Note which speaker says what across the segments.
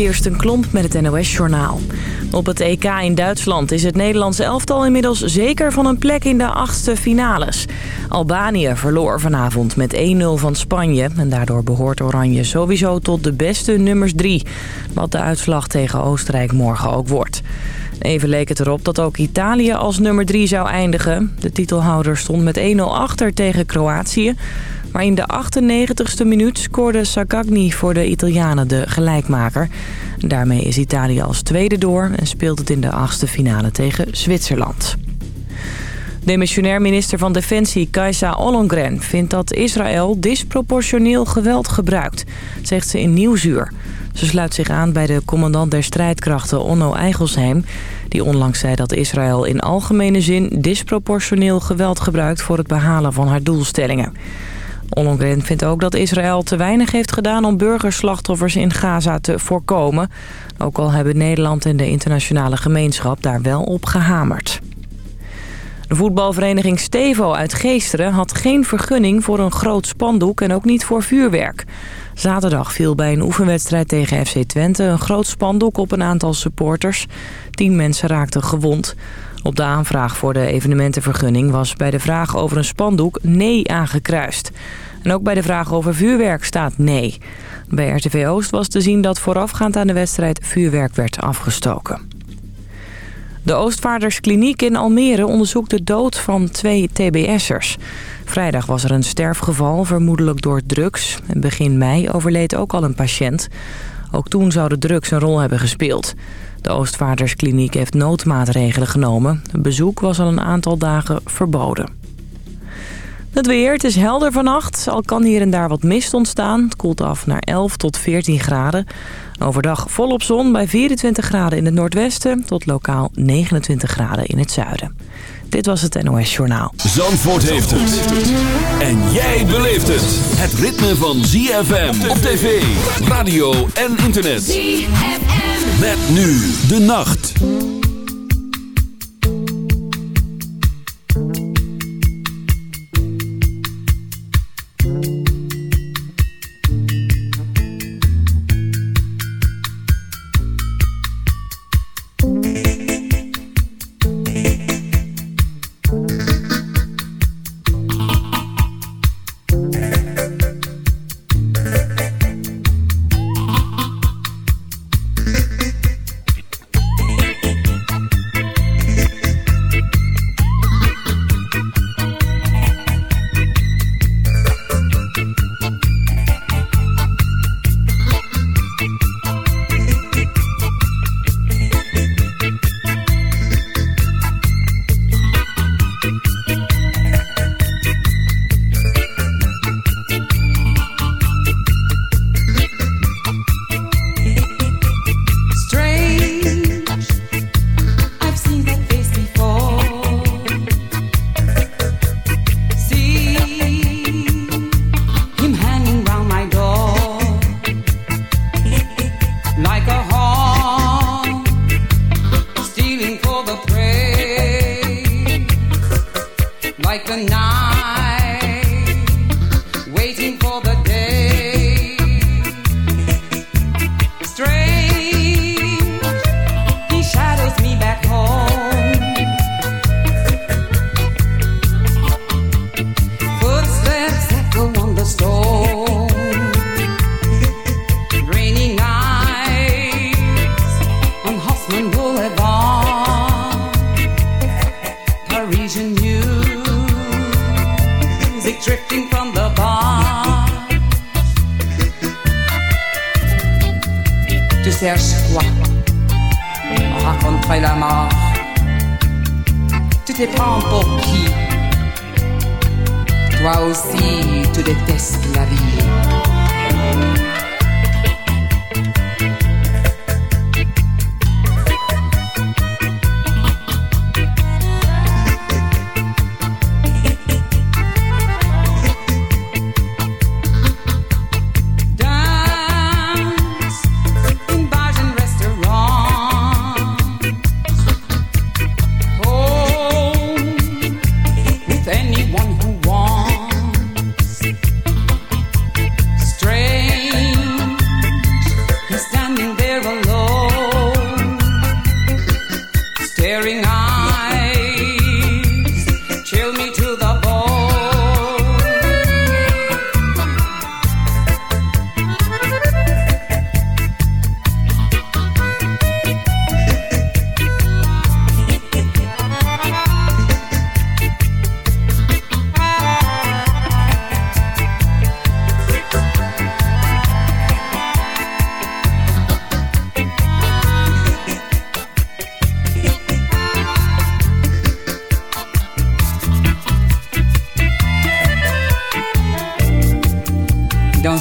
Speaker 1: Kirsten Klomp met het NOS-journaal. Op het EK in Duitsland is het Nederlands elftal inmiddels zeker van een plek in de achtste finales. Albanië verloor vanavond met 1-0 van Spanje. En daardoor behoort Oranje sowieso tot de beste nummers 3. Wat de uitslag tegen Oostenrijk morgen ook wordt. Even leek het erop dat ook Italië als nummer 3 zou eindigen. De titelhouder stond met 1-0 achter tegen Kroatië. Maar in de 98ste minuut scoorde Sagagni voor de Italianen de gelijkmaker. Daarmee is Italië als tweede door en speelt het in de achtste finale tegen Zwitserland. Demissionair minister van Defensie Kajsa Ollongren vindt dat Israël disproportioneel geweld gebruikt, zegt ze in Nieuwsuur. Ze sluit zich aan bij de commandant der strijdkrachten Onno Eigelsheim... die onlangs zei dat Israël in algemene zin disproportioneel geweld gebruikt... voor het behalen van haar doelstellingen. Ollongren vindt ook dat Israël te weinig heeft gedaan om burgerslachtoffers in Gaza te voorkomen. Ook al hebben Nederland en de internationale gemeenschap daar wel op gehamerd. De voetbalvereniging Stevo uit Geesteren had geen vergunning voor een groot spandoek en ook niet voor vuurwerk. Zaterdag viel bij een oefenwedstrijd tegen FC Twente een groot spandoek op een aantal supporters. Tien mensen raakten gewond. Op de aanvraag voor de evenementenvergunning was bij de vraag over een spandoek nee aangekruist. En ook bij de vraag over vuurwerk staat nee. Bij RTV Oost was te zien dat voorafgaand aan de wedstrijd vuurwerk werd afgestoken. De Oostvaarderskliniek in Almere onderzoekt de dood van twee TBS'ers. Vrijdag was er een sterfgeval, vermoedelijk door drugs. Begin mei overleed ook al een patiënt. Ook toen zouden drugs een rol hebben gespeeld. De Oostvaarderskliniek heeft noodmaatregelen genomen. Bezoek was al een aantal dagen verboden. Het weer, het is helder vannacht. Al kan hier en daar wat mist ontstaan. Het koelt af naar 11 tot 14 graden. Overdag volop zon bij 24 graden in het noordwesten... tot lokaal 29 graden in het zuiden. Dit was het NOS Journaal.
Speaker 2: Zandvoort heeft het. En jij beleeft het. Het ritme van ZFM op tv, radio en internet.
Speaker 3: ZFM.
Speaker 2: Met nu de nacht.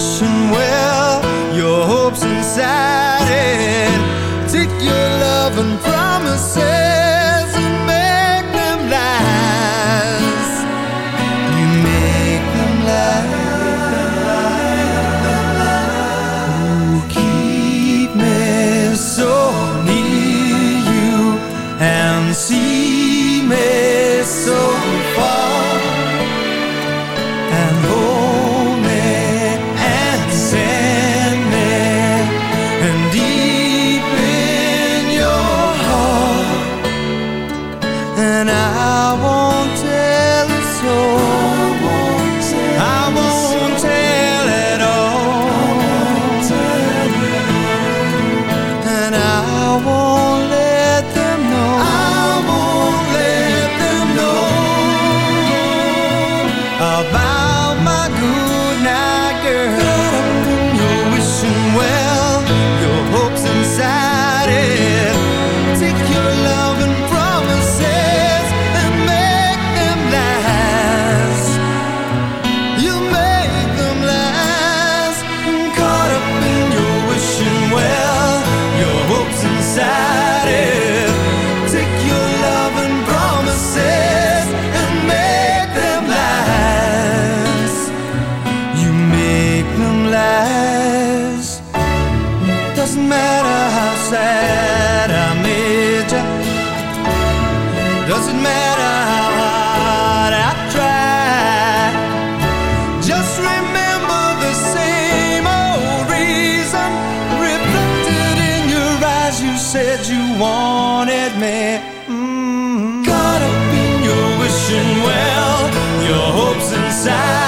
Speaker 4: wishing well your hopes inside it. Take your love and promises. said you wanted me. Mm -hmm. Caught up in your wishing well, your hopes inside.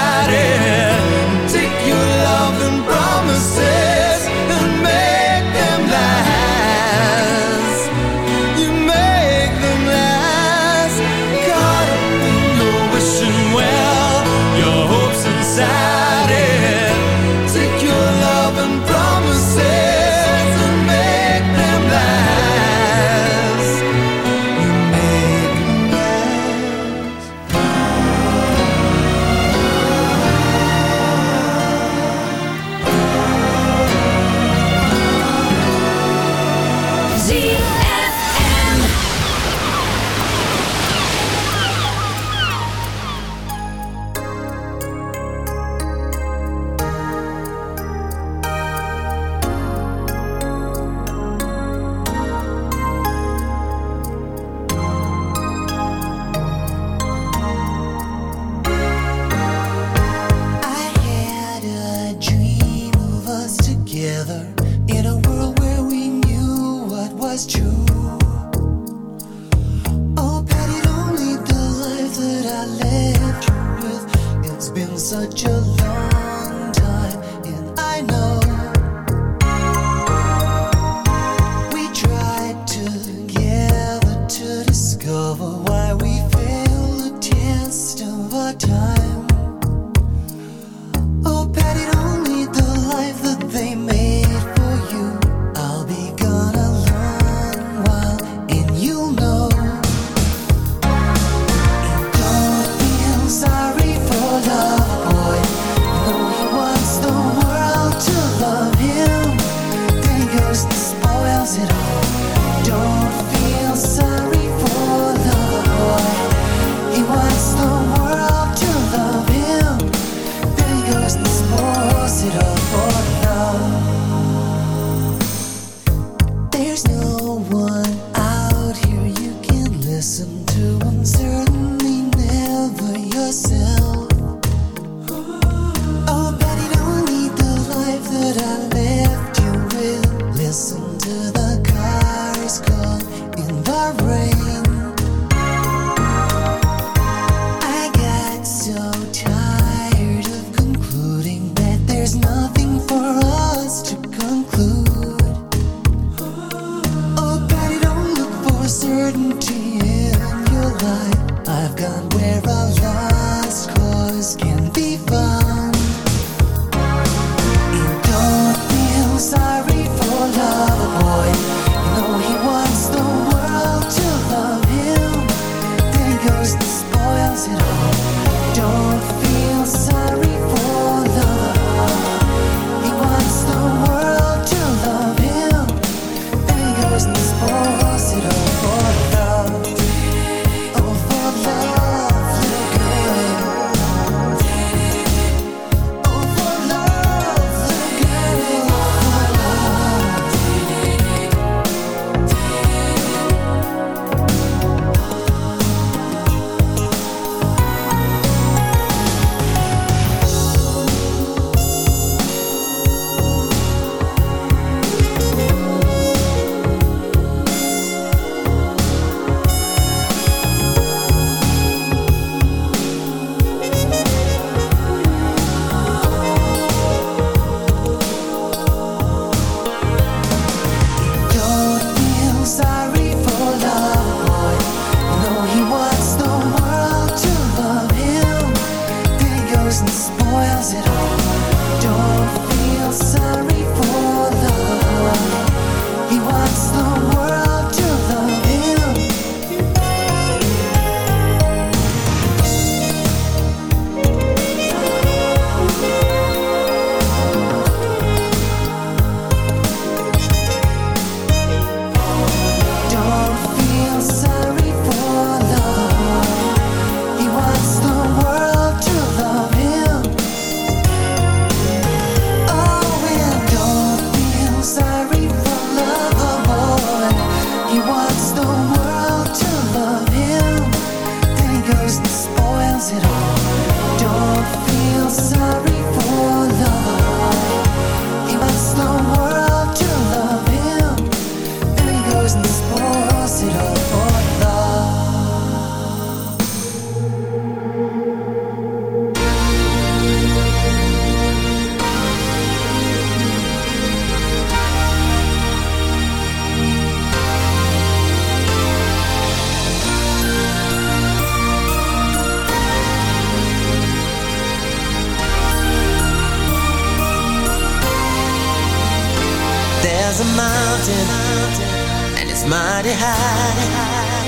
Speaker 5: It's mighty high.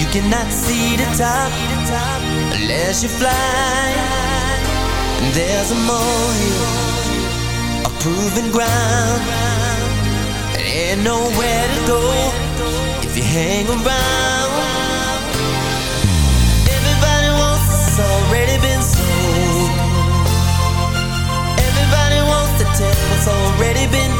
Speaker 5: You cannot see the top unless you fly. And there's a molehill, a proven ground. And ain't nowhere to go if you hang around. Everybody wants what's already been sold. Everybody wants to tell what's already been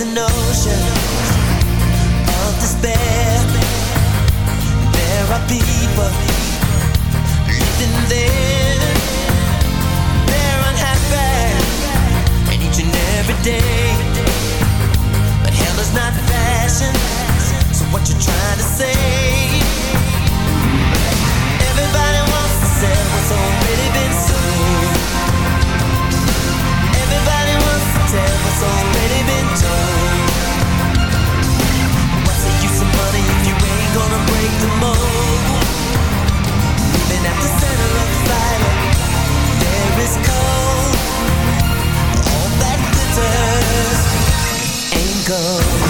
Speaker 5: is an ocean of despair. There are people living there. They're unhappy, and each and every day. But hell is not fashion. So what you're trying to say? go.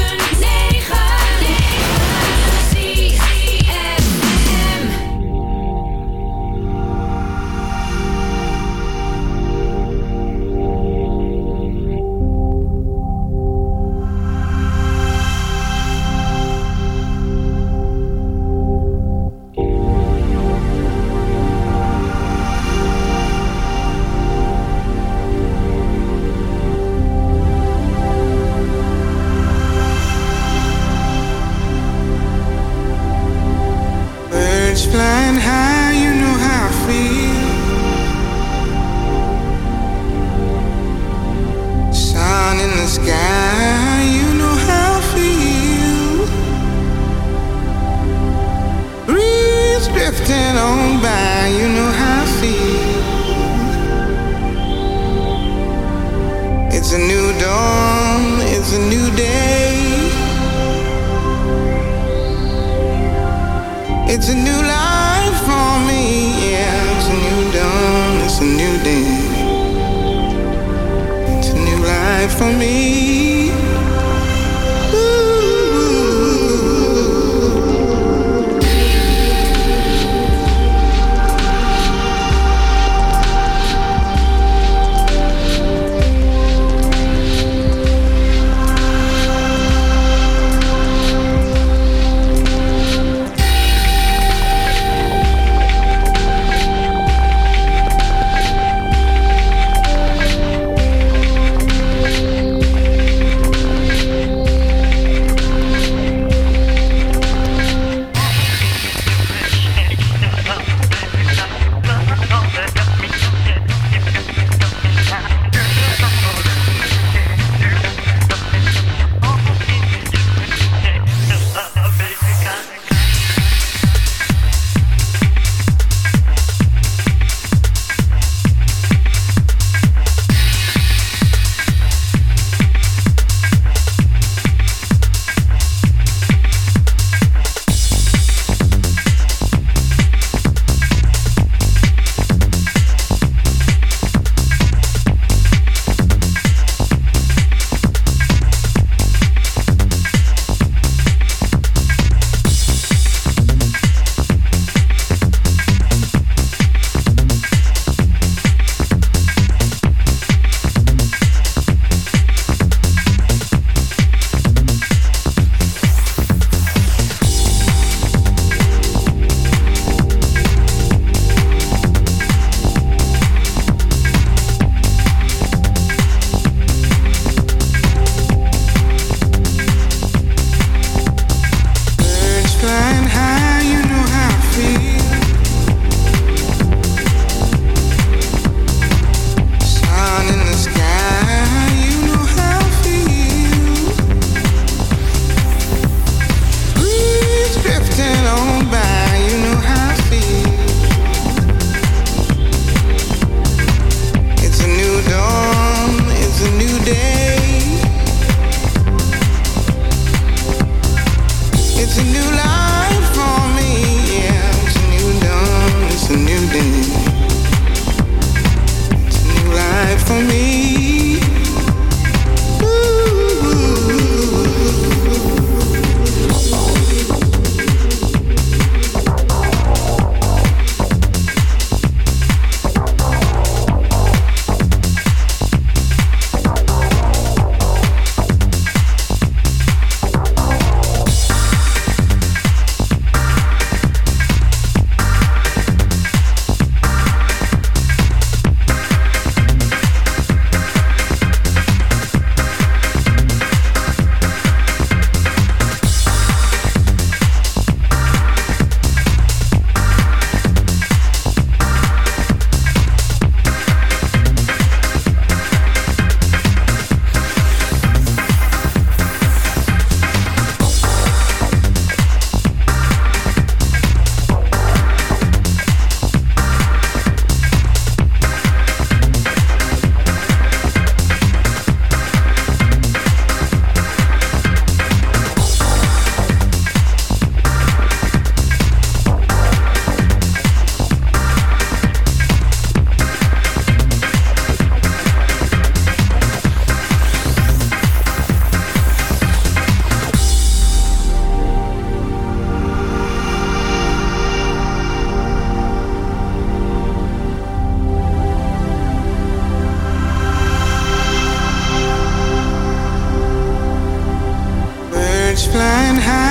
Speaker 6: flying high.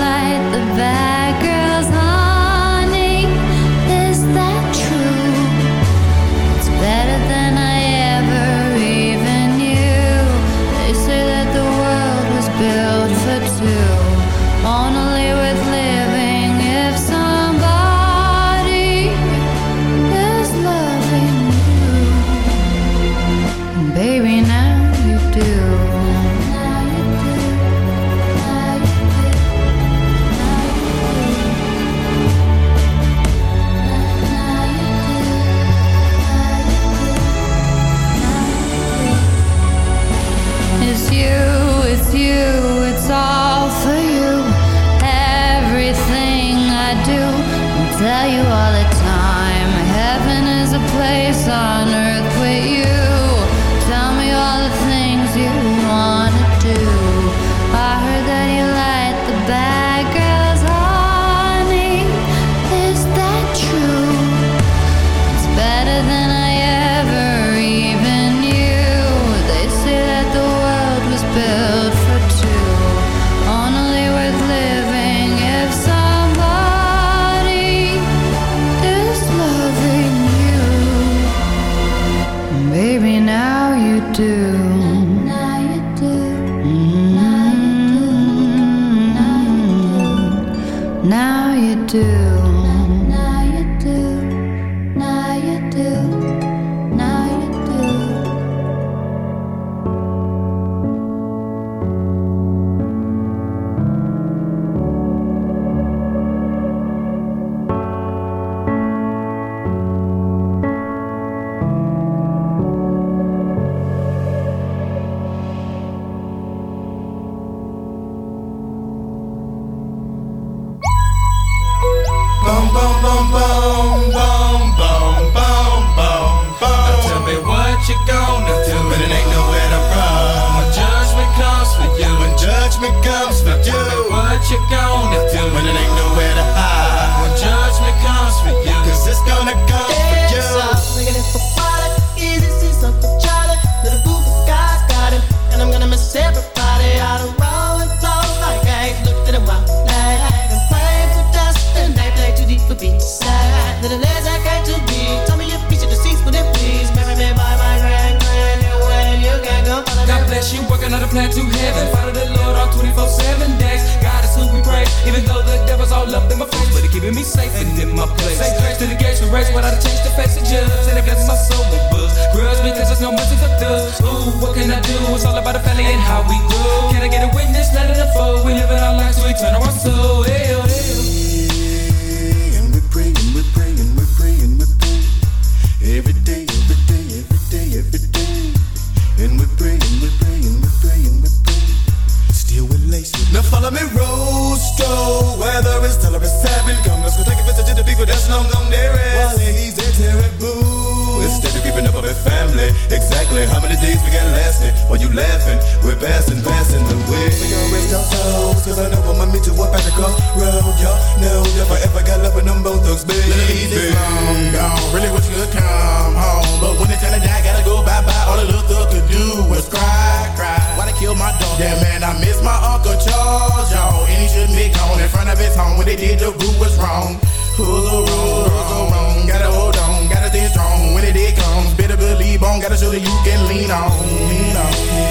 Speaker 7: me safe and in my place. Say grace to the gates we race without a change to face the judge. And I blesses my soul with buzz. Grudge because there's no mercy for thugs. Ooh, what can I do? It's all about the family and how we grow. Can I get a witness? It unfold. We live in our lives, we turn our soul. Hell.
Speaker 8: Long gone there. While he's a terrible. Instead of keeping up with family. Exactly how many days we got lasting? While you laughing, we're passing, passing the way. We gon' rest our souls, cause I know I'ma meet you up at the crossroad. Y'all know if I ever got love with them both thugs, baby. Ladies long
Speaker 9: gone, really wish you could come home. But when it's time to die, gotta go bye-bye. All the little thug could do was cry, cry. Why they kill my dog? Yeah, man, I miss my Uncle Charles, y'all. And he shouldn't be gone in front of his home. When they did, the group was wrong. Wrong, who's wrong? Gotta hold on, gotta stay strong. When it comes, better believe on. Gotta show that you can lean on, lean on.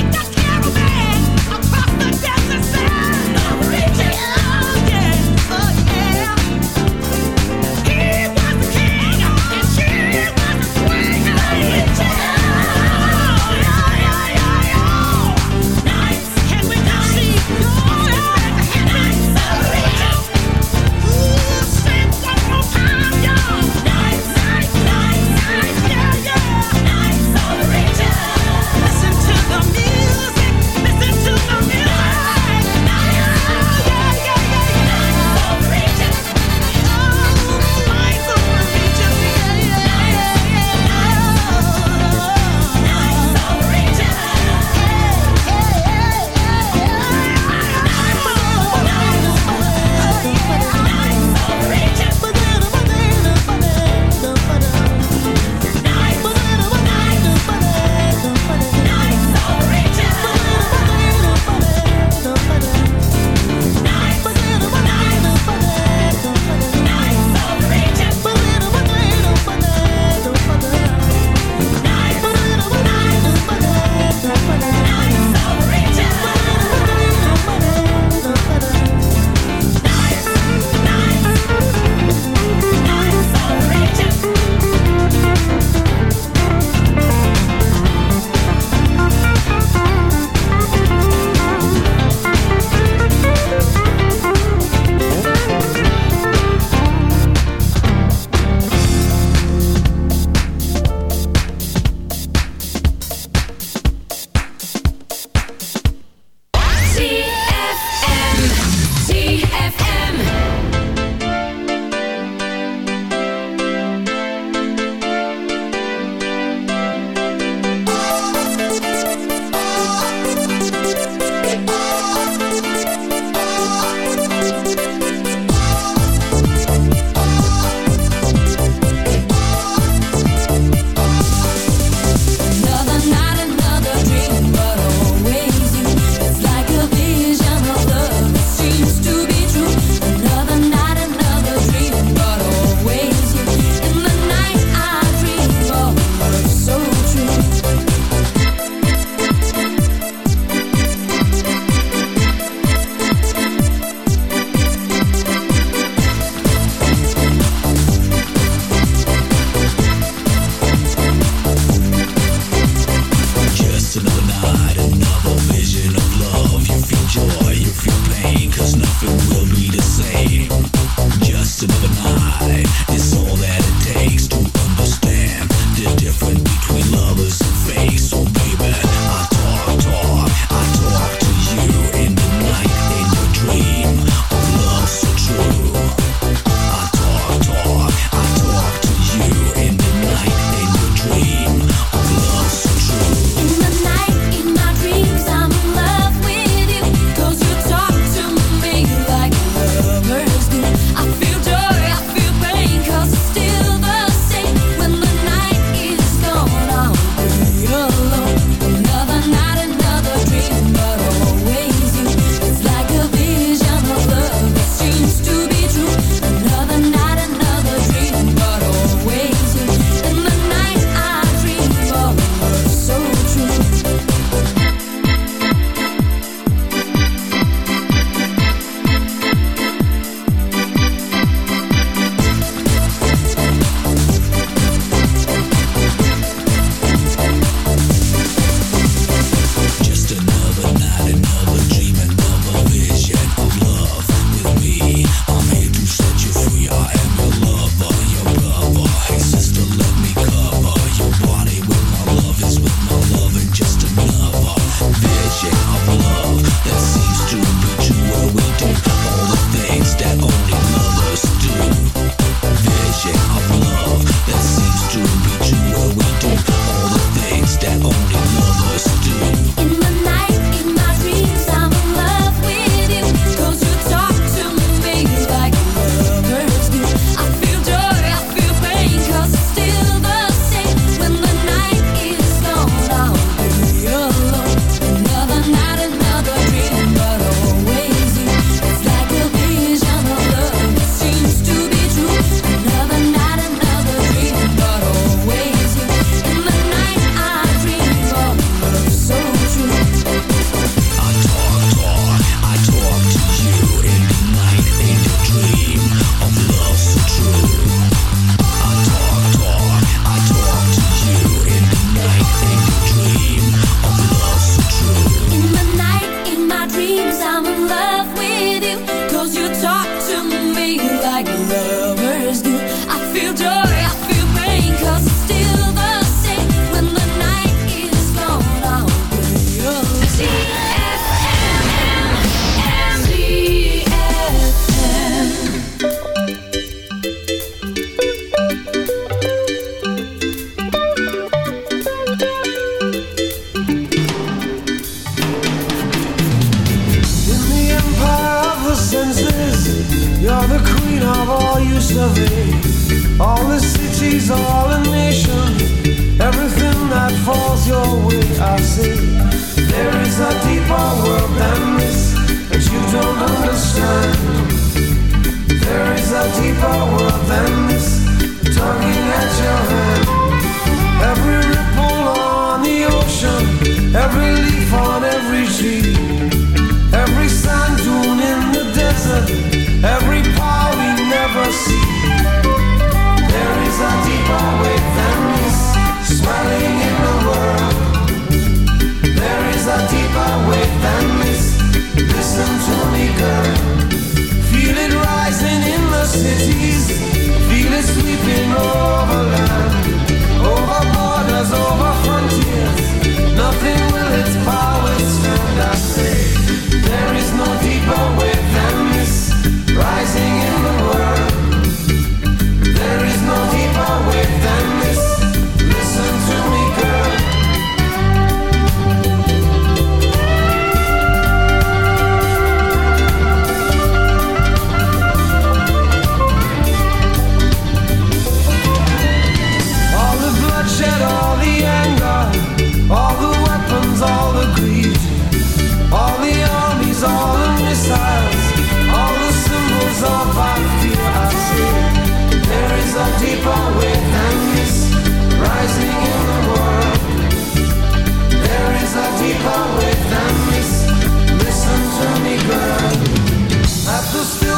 Speaker 10: Take the